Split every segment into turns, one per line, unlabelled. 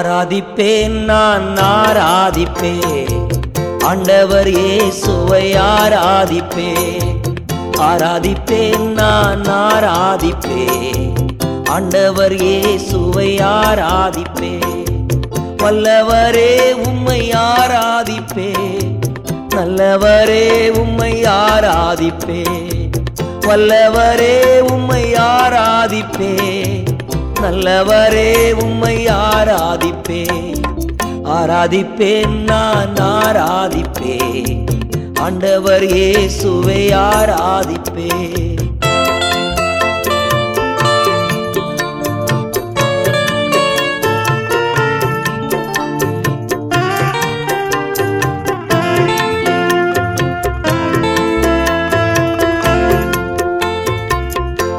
ஆராதிப்பேன் நான் ஆராதிப்பேன். ஆண்டவர் இயேசுவை ஆராதிப்பேன். ஆராதிப்பேன் நான் ஆராதிப்பேன். ஆண்டவர் இயேசுவை ஆராதிப்பேன். வல்லவரே உம்மை ஆராதிப்பேன். நல்லவரே உம்மை ஆராதிப்பேன். வல்லவரே உம்மை ஆராதிப்பேன். நல்லவரே உம்மை ஆராதிப்பேன். ஆராதிப்பேன் நான் ஆராதிப்பேன். ஆண்டவர் இயேசுவை ஆராதிப்பேன்.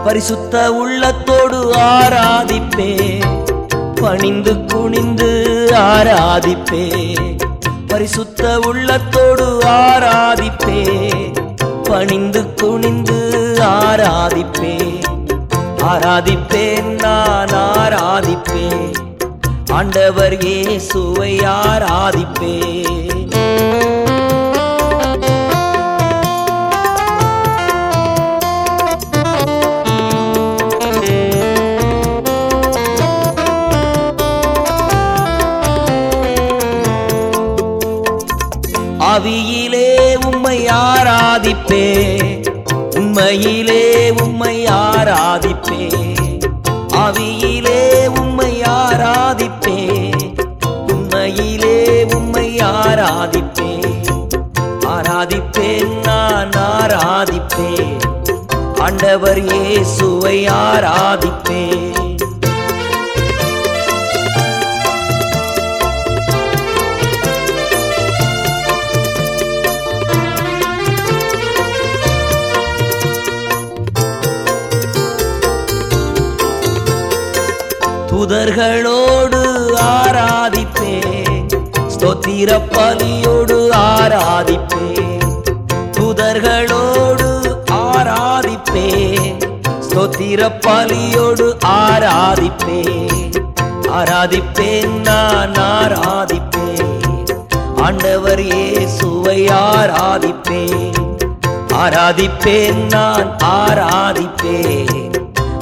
பரிசுத்த உள்ளத்தோ ஆராதிப்பே. பணிந்து குனிந்து ஆராதிப்பே. பரிசுத்த உள்ளத்தோடு ஆராதிப்பே. பணிந்து குனிந்து ஆராதிப்பே. ஆராதிப்பேன் நான் ஆராதிப்பே. ஆண்டவர் இயேசுவை ஆராதிப்பேன் ஆவியிலே உம்மை ஆராதிப்பே. உண்மையிலே உம்மை ஆராதிப்பே. ஆவியிலே உம்மை ஆராதிப்பே. உண்மையிலே உம்மை ஆராதிப்பே. ஆராதிப்பேன் நான் ஆராதிப்பேன். ஆண்டவர் இயேசுவை ஆராதிப்பேன். துதர்களோடு ஆராதிப்பே. ஸ்தோத்திர பலியோடு ஆராதிப்பே. துதர்களோடு ஆராதிப்பே. ஸ்தோத்திர பலியோடு ஆராதிப்பே. ஆராதிப்பேன் நான் ஆராதிப்பேன் ஆண்டவர் இயேசுவை ஆராதிப்பேன் ஆராதிப்பேன் நான் ஆராதிப்பேன்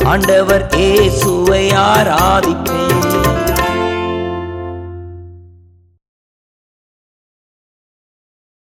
ஆண்டவர் ஏசுவை ஆராதிப்பேன்.